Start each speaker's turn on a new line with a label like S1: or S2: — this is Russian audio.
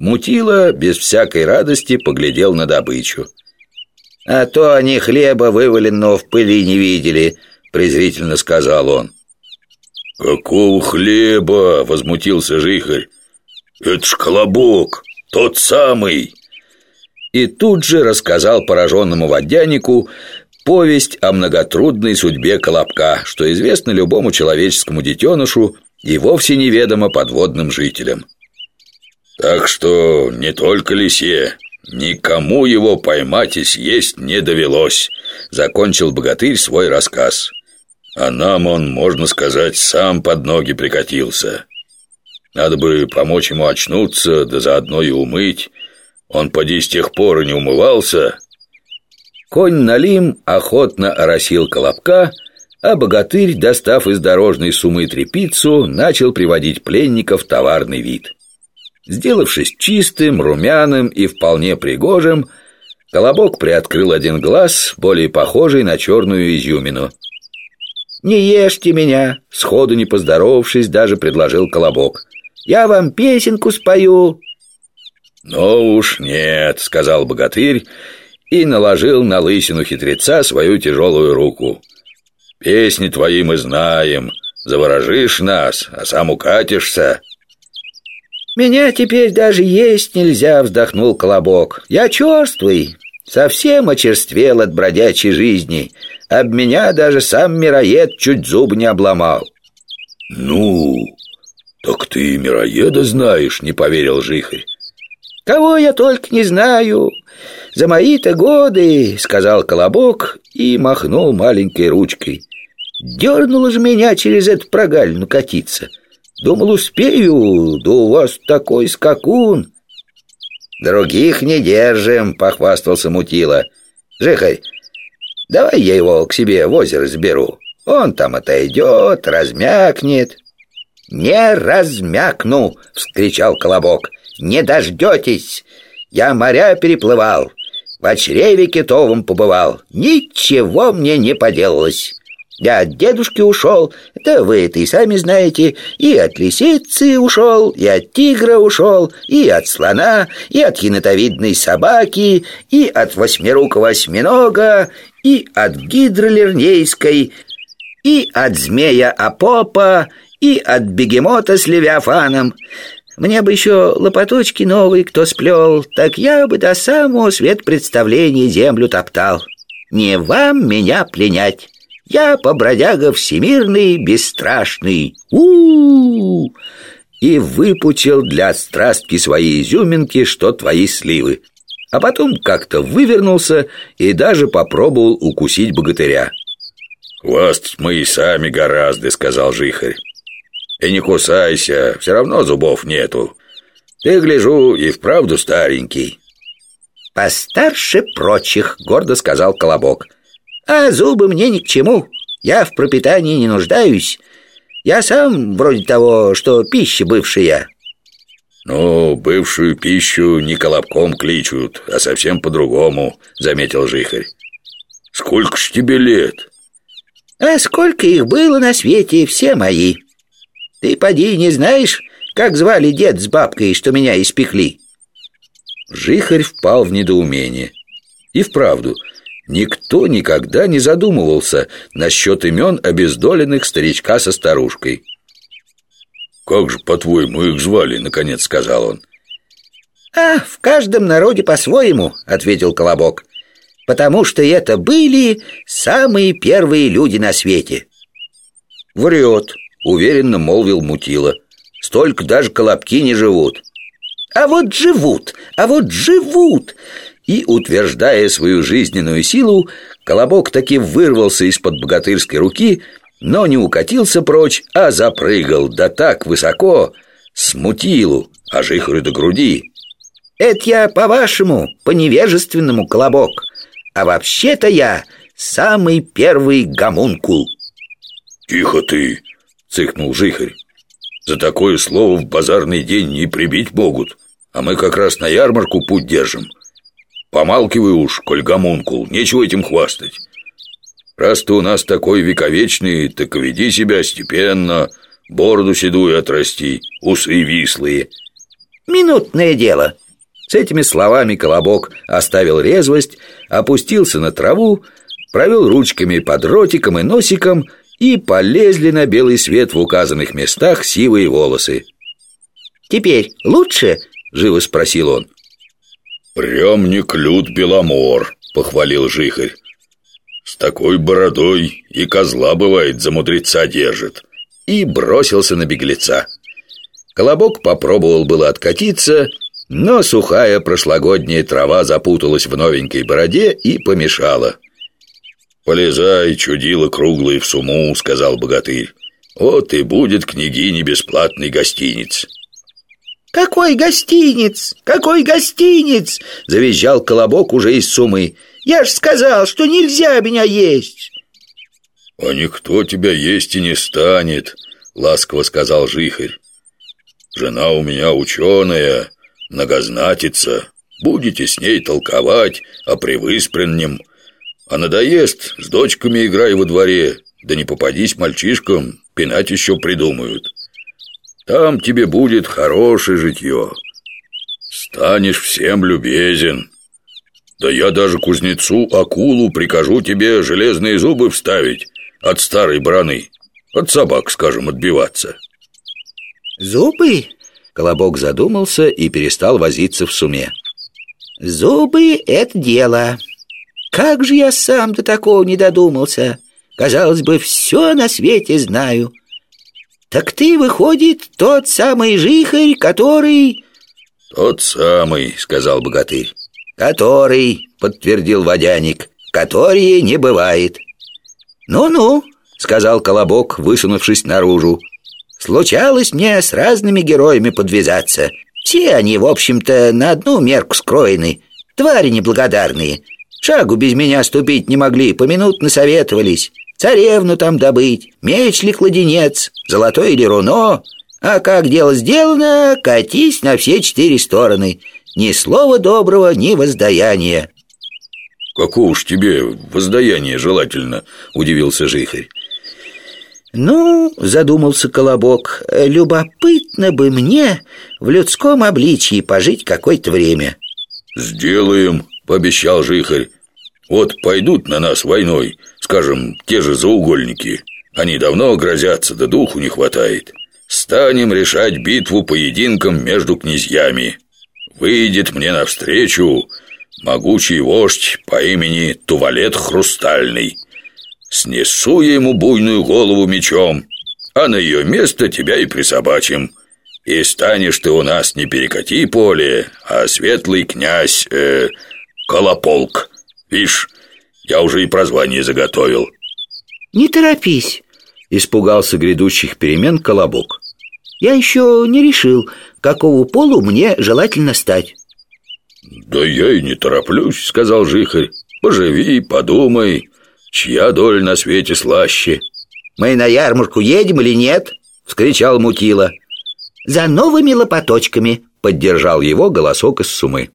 S1: Мутила без всякой радости поглядел на добычу. «А то они хлеба, вываленного в пыли, не видели», — презрительно сказал он.
S2: «Какого хлеба?» — возмутился Жихарь. «Это ж колобок, тот самый!»
S1: И тут же рассказал пораженному водянику повесть о многотрудной судьбе колобка, что известно любому человеческому детенышу и вовсе неведомо подводным жителям.
S2: «Так что не только лисе, никому его поймать и съесть не довелось», — закончил богатырь свой рассказ. «А нам он, можно сказать, сам под ноги прикатился. Надо бы помочь ему очнуться, да заодно и умыть. Он, поди, с тех пор и не умывался».
S1: Конь Налим охотно оросил колобка, а богатырь, достав из дорожной сумы трепицу, начал приводить пленников в товарный вид. Сделавшись чистым, румяным и вполне пригожим, Колобок приоткрыл один глаз, более похожий на черную изюмину. «Не ешьте меня!» — сходу не поздоровавшись, даже предложил Колобок. «Я вам песенку спою!»
S2: «Ну уж нет!» — сказал богатырь и наложил на лысину хитреца свою тяжелую руку. «Песни твои мы знаем, заворожишь нас, а сам укатишься».
S1: «Меня теперь даже есть нельзя», — вздохнул Колобок. «Я черствый, совсем очерствел от бродячей жизни. Об меня даже сам мироед чуть зуб не обломал».
S2: «Ну, так ты мироеда знаешь», — не поверил Жихарь.
S1: «Кого я только не знаю. За мои-то годы», — сказал Колобок и махнул маленькой ручкой. «Дернуло же меня через эту прогалину катиться». Думал, успею, да у вас такой скакун. Других не держим, похвастался Мутила. Жихарь, давай я его к себе в озеро сберу. Он там отойдет, размякнет. Не размякну, вскричал Колобок. Не дождетесь. Я моря переплывал, в чреве китовом побывал. Ничего мне не поделалось. Я от дедушки ушел, да вы это и сами знаете, и от лисицы ушел, и от тигра ушел, и от слона, и от енотовидной собаки, и от восьмирукого осьминога, и от гидролернейской, и от змея Апопа, и от бегемота с левиафаном. Мне бы еще лопаточки новые кто сплел, так я бы до самого свет представления землю топтал. Не вам меня пленять». Я побродяга всемирный, бесстрашный. у у, -у И выпучил для страстки своей изюминки, что твои сливы. А потом как-то вывернулся и даже попробовал укусить богатыря.
S2: «Хвастать мы и сами гораздо», — сказал Жихарь. «И не кусайся, все равно зубов нету. Ты, гляжу, и вправду старенький».
S1: «Постарше прочих», — гордо сказал Колобок. А зубы мне ни к чему. Я в пропитании не нуждаюсь. Я сам вроде того, что пища бывшая.
S2: Ну, бывшую пищу не колобком кличут, а совсем по-другому, заметил Жихарь. Сколько ж тебе лет?
S1: А сколько их было на свете, все мои. Ты поди не знаешь, как звали дед с бабкой, что меня испекли?
S2: Жихарь впал в недоумение. И вправду, Никто никогда не задумывался насчет имен обездоленных старичка со старушкой. «Как же, по-твоему, их звали?» — наконец сказал он.
S1: «А, в каждом народе по-своему», — ответил Колобок. «Потому что это были самые первые люди на свете».
S2: «Врет», — уверенно молвил Мутила. «Столько даже колобки не живут».
S1: «А вот живут, а вот живут!» И, утверждая свою жизненную силу, Колобок таки вырвался из-под богатырской руки, но не укатился прочь, а запрыгал, да так высоко, смутилу, аж их до груди. «Это я по-вашему, по-невежественному, Колобок, а вообще-то я самый первый гомункул».
S2: «Тихо ты!» — цыкнул Жихарь. «За такое слово в базарный день не прибить могут, а мы как раз на ярмарку путь держим». Помалкивай уж, коль гомункул, нечего этим хвастать. Раз ты у нас такой вековечный, так веди себя степенно, бороду седую отрасти, усы вислые.
S1: Минутное дело С этими словами Колобок оставил резвость Опустился на траву Провел ручками под ротиком и носиком И полезли на белый свет в указанных местах сивые волосы «Теперь лучше?» — живо спросил он
S2: «Прямник Люд Беломор», — похвалил Жихарь. С такой бородой и козла, бывает, за мудреца держит
S1: И бросился на беглеца. Колобок попробовал было откатиться Но сухая прошлогодняя трава запуталась в новенькой бороде и помешала.
S2: «Полезай, чудило круглое в суму», — сказал богатырь. «Вот и будет княгине бесплатный гостиниц».
S1: «Какой гостиниц? Какой гостиниц?» — завизжал Колобок уже из сумы. Я ж сказал, что нельзя меня есть
S2: А никто тебя есть и не станет Ласково сказал Жихарь. Жена у меня ученая, многознатица. Будете с ней толковать о превыспреннем. А надоест, с дочками играй во дворе. Да не попадись мальчишкам, пинать еще придумают Там тебе будет хорошее житье Станешь всем любезен да я даже кузнецу акулу прикажу тебе железные зубы вставить от старой браны. От собак, скажем, отбиваться.
S1: Зубы? Колобок задумался и перестал возиться в суме. Зубы — это дело. Как же я сам до такого не додумался? Казалось бы, все на свете знаю. Так ты, выходит, тот самый жихарь, который...
S2: Тот самый, сказал богатырь.
S1: «Который», — подтвердил водяник, — «которые не бывает». «Ну-ну», — сказал Колобок, высунувшись наружу. «Случалось мне с разными героями подвязаться. Все они, в общем-то, на одну мерку скроены. Твари неблагодарные. Шагу без меня ступить не могли, поминутно советовались. Царевну там добыть, меч ли кладенец, золотое или руно. А как дело сделано, катись на все четыре стороны». Ни слова доброго, ни воздаяния
S2: Какого уж тебе воздаяние желательно, удивился Жихарь
S1: «Ну, — задумался Колобок, — любопытно бы мне в людском обличии пожить какое-то время».
S2: «Сделаем, — пообещал Жихарь. Вот пойдут на нас войной, скажем, те же заугольники. Они давно грозятся, да духу не хватает. Станем решать битву поединком между князьями. Выйдет мне навстречу могучий вождь по имени Тувалет Хрустальный. Снесу я ему буйную голову мечом, а на ее место тебя и присобачим. И станешь ты у нас не перекати поле, а светлый князь, э, Колополк. Вишь, я уже и прозвание заготовил.
S1: Не торопись, испугался грядущих перемен Колобок. Я еще не решил, какого полу мне желательно стать
S2: «Да я и не тороплюсь», — сказал Жихарь «Поживи, подумай, чья доля на свете слаще».
S1: «Мы на ярмарку едем или нет?» — вскричал Мутила. «За новыми лопаточками», — поддержал его голосок из сумы.